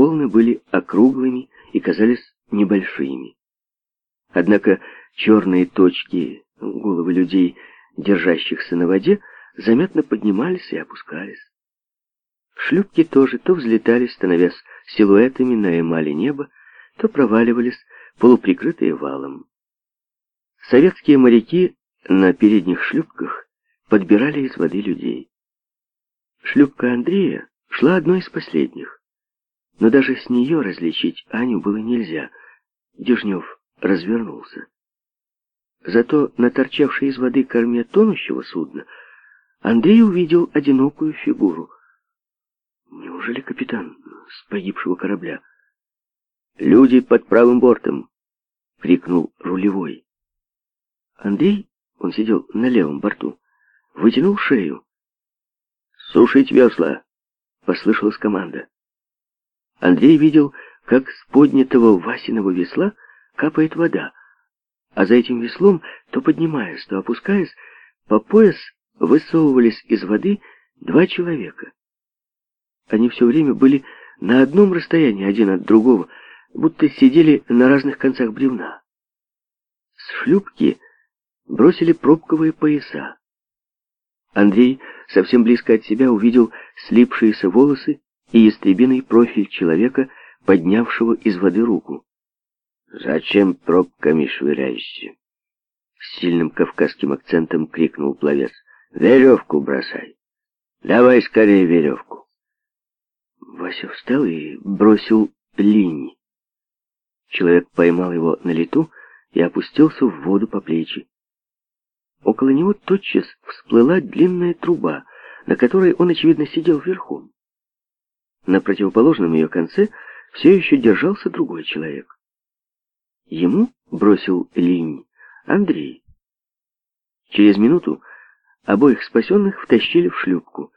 волны были округлыми и казались небольшими. Однако черные точки головы людей, держащихся на воде, заметно поднимались и опускались. Шлюпки тоже то взлетали, становясь силуэтами на эмали неба, то проваливались, полуприкрытые валом. Советские моряки на передних шлюпках подбирали из воды людей. Шлюпка Андрея шла одной из последних. Но даже с нее различить Аню было нельзя. Дежнев развернулся. Зато на торчавшей из воды корме тонущего судна Андрей увидел одинокую фигуру. Неужели капитан с погибшего корабля? «Люди под правым бортом!» — крикнул рулевой. Андрей, он сидел на левом борту, вытянул шею. «Сушить весла!» — послышалась команда. Андрей видел, как с поднятого Васиного весла капает вода, а за этим веслом, то поднимаясь, то опускаясь, по пояс высовывались из воды два человека. Они все время были на одном расстоянии один от другого, будто сидели на разных концах бревна. С шлюпки бросили пробковые пояса. Андрей совсем близко от себя увидел слипшиеся волосы, и ястребиный профиль человека, поднявшего из воды руку. «Зачем пробками швыряешься?» С сильным кавказским акцентом крикнул пловец. «Веревку бросай! Давай скорее веревку!» Вася встал и бросил линь. Человек поймал его на лету и опустился в воду по плечи. Около него тотчас всплыла длинная труба, на которой он, очевидно, сидел верхом. На противоположном ее конце все еще держался другой человек. Ему бросил линь Андрей. Через минуту обоих спасенных втащили в шлюпку.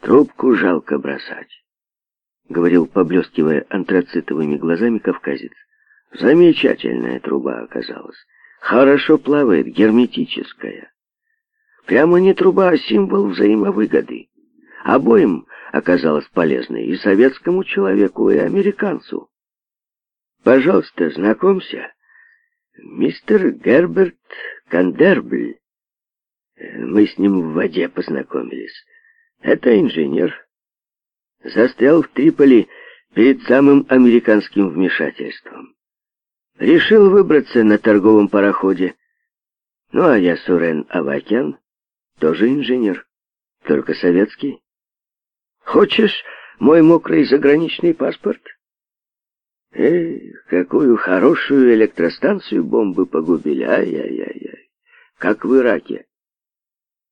«Трубку жалко бросать», — говорил, поблескивая антрацитовыми глазами кавказец. «Замечательная труба оказалась. Хорошо плавает, герметическая. Прямо не труба, а символ взаимовыгоды». Обоим оказалось полезной и советскому человеку, и американцу. Пожалуйста, знакомься, мистер Герберт Кандербль. Мы с ним в воде познакомились. Это инженер. Застрял в Триполи перед самым американским вмешательством. Решил выбраться на торговом пароходе. Ну, а я Сурен Авакян, тоже инженер, только советский. Хочешь мой мокрый заграничный паспорт? Эх, какую хорошую электростанцию бомбы погубили, ай-яй-яй-яй, как в Ираке.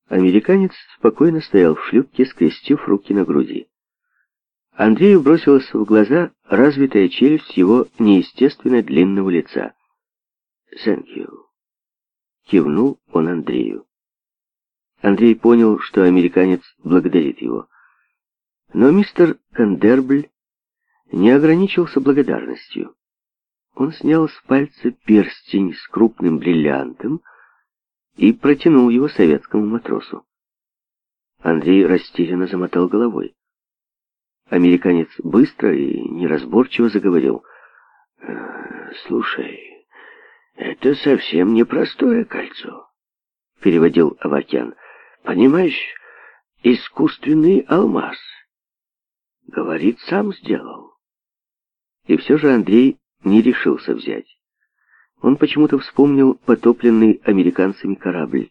Американец спокойно стоял в шлюпке, скрестив руки на груди. Андрею бросилась в глаза развитая челюсть его неестественно длинного лица. «Thank you», — кивнул он Андрею. Андрей понял, что американец благодарит его. Но мистер Кандербль не ограничился благодарностью. Он снял с пальца перстень с крупным бриллиантом и протянул его советскому матросу. Андрей растерянно замотал головой. Американец быстро и неразборчиво заговорил. «Э, «Слушай, это совсем непростое кольцо», — переводил Авакян. «Понимаешь, искусственный алмаз». Говорит, сам сделал. И все же Андрей не решился взять. Он почему-то вспомнил потопленный американцами корабль.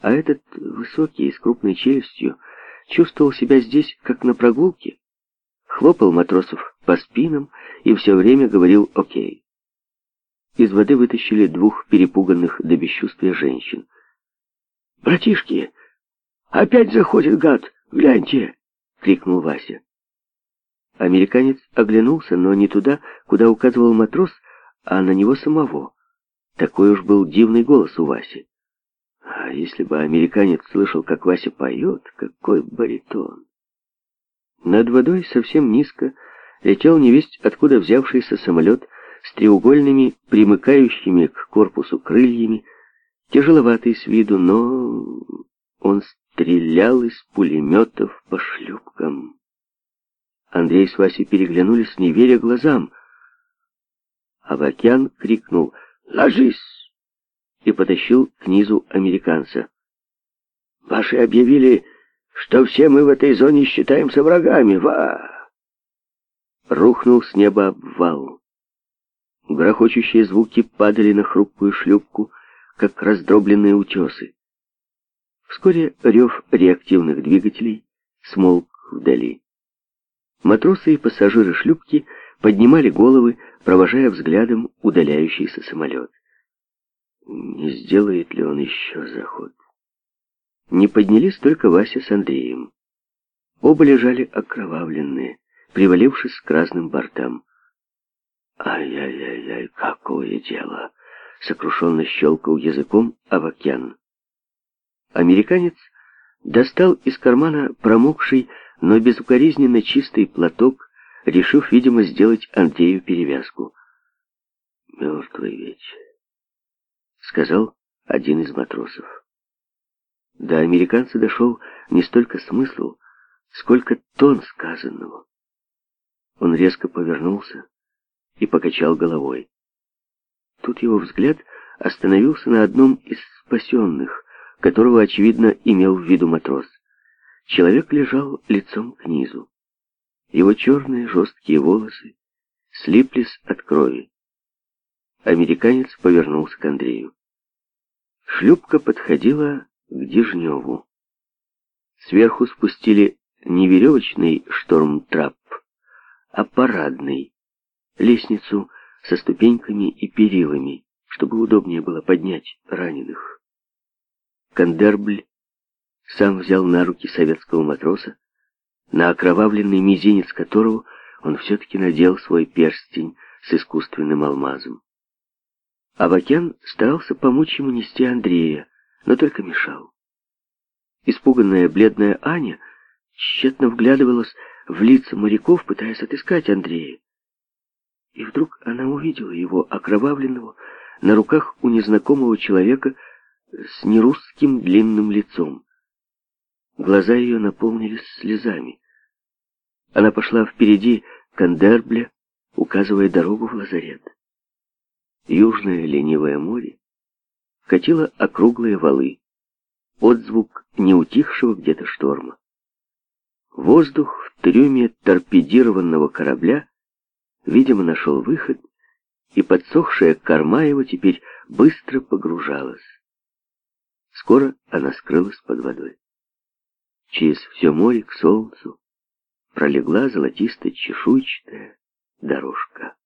А этот высокий с крупной челюстью чувствовал себя здесь, как на прогулке. Хлопал матросов по спинам и все время говорил «Окей». Из воды вытащили двух перепуганных до бесчувствия женщин. «Братишки, опять заходит гад! Гляньте!» — крикнул Вася. Американец оглянулся, но не туда, куда указывал матрос, а на него самого. Такой уж был дивный голос у Васи. А если бы американец слышал, как Вася поет, какой баритон! Над водой совсем низко летел невесть, откуда взявшийся самолет с треугольными, примыкающими к корпусу крыльями, тяжеловатый с виду, но он стрелял из пулеметов по шлюпкам. Андрей с Васей переглянулись, не веря глазам. а Авакян крикнул «Ложись!» и потащил к низу американца. «Ваши объявили, что все мы в этой зоне считаемся врагами! Ва!» Рухнул с неба обвал. Грохочущие звуки падали на хрупкую шлюпку, как раздробленные утесы. Вскоре рев реактивных двигателей смолк вдали. Матросы и пассажиры шлюпки поднимали головы, провожая взглядом удаляющийся самолет. Не сделает ли он еще заход? Не поднялись только Вася с Андреем. Оба лежали окровавленные, привалившись к разным бортам. «Ай-яй-яй-яй, какое дело!» — сокрушенно щелкал языком Авакян. Американец достал из кармана промокший, но безукоризненно чистый платок, решив, видимо, сделать Андрею перевязку. «Мертвый ведь», — сказал один из матросов. До американца дошел не столько смысл, сколько тон сказанного. Он резко повернулся и покачал головой. Тут его взгляд остановился на одном из спасенных, которого, очевидно, имел в виду матрос. Человек лежал лицом к низу. Его черные жесткие волосы слиплись от крови. Американец повернулся к Андрею. Шлюпка подходила к Дежневу. Сверху спустили не веревочный шторм-трап, а парадный, лестницу со ступеньками и перилами, чтобы удобнее было поднять раненых. Кандербль сам взял на руки советского матроса, на окровавленный мизинец которого он все-таки надел свой перстень с искусственным алмазом. Авакен старался помочь ему нести Андрея, но только мешал. Испуганная бледная Аня тщетно вглядывалась в лица моряков, пытаясь отыскать Андрея. И вдруг она увидела его, окровавленного, на руках у незнакомого человека, с нерусским длинным лицом. Глаза ее наполнились слезами. Она пошла впереди Кандербля, указывая дорогу в лазарет. Южное ленивое море катило округлые валы, отзвук неутихшего где-то шторма. Воздух в трюме торпедированного корабля, видимо, нашел выход, и подсохшая корма его теперь быстро погружалась. Скоро она скрылась под водой. Через все море к солнцу пролегла золотисто-чешуйчатая дорожка.